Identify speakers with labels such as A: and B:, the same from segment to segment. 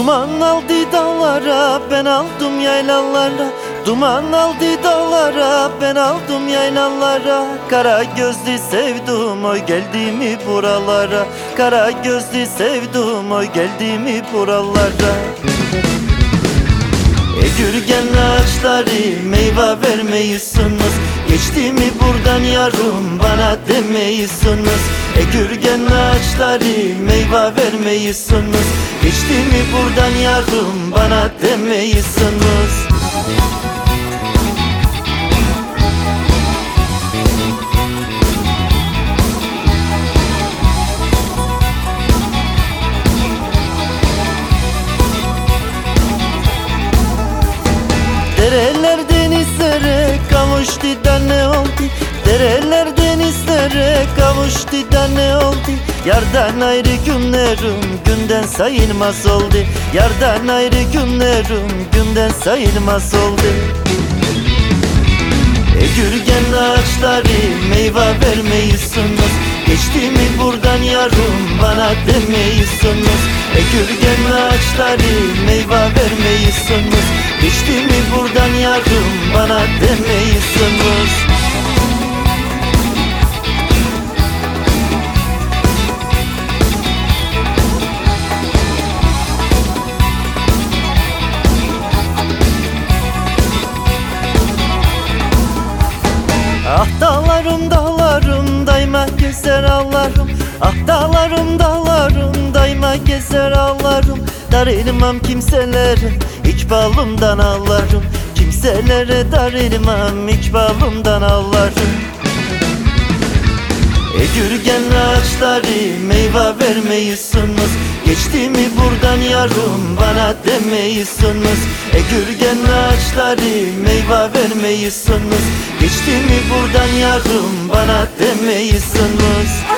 A: Duman aldı dağlara ben aldım yaylalara. Duman aldı dağlara ben aldım yaylalara. Kara gözlü sevdum oy geldi mi buralara? Kara gözlü sevdum oy geldi mi buralara e gürgen ağaçları meyve vermeyisunuz. Geçti mi buradan yarım bana demeyisunuz. E gürgen ağaçları meyve vermeyisunuz. Geçti mi buradan yarım bana demeyisunuz. Dereler denizlere kavuştu da ne oldu? Dereler denizlere kavuştu da ne oldu? Yardan ayrı günlerim günden sayılmaz oldu. Yardan ayrı günlerim günden sayılmaz oldu. E gürgen ağaçları meyve vermeyisunuz. Geçti mi buradan yarım bana demeyisunuz. E gürgen ağaçları meyve vermeyisunuz. Geçti bana demeyisunuz Ah dağlarım dağlarım dayma gezer ağlarım. Ah dağlarım dağlarım dayma gezer ağlarım. Darılmam kimselere ikbalımdan ağlarım Kimselere darılmam ikbalımdan ağlarım e gürgen ağaçları meyve vermeyisunuz Geçti mi buradan yarım bana demeyisunuz E gürgen ağaçları meyve vermeyisunuz Geçti mi buradan yarım bana demeyisunuz E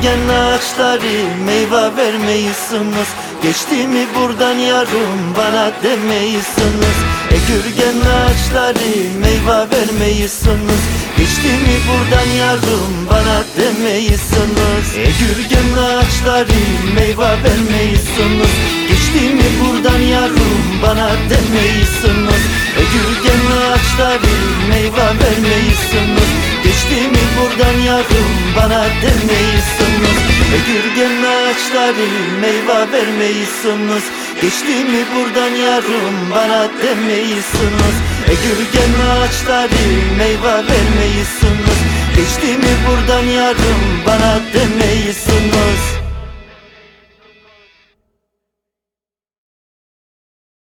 A: gürgen ağaçları meyve vermeyisunuz Geçti mi buradan yarım bana demeyisunuz E gürgen ağaçları meyve vermeyisunuz Geçti mi buradan yarım bana demeyisunuz E gürgen ağaçları meyve vermeyisunuz Geçti mi buradan yarım bana demeyisunuz E gürgen ağaçları meyve vermeyisunuz Geçti mi buradan yarım bana gürgen ağaçları meyve vermeyisunuz. Geçti mi buradan yarım bana demeyisunuz E gürgen ağaçları meyve vermeyisunuz. Geçti mi buradan yarım bana demeyisunuz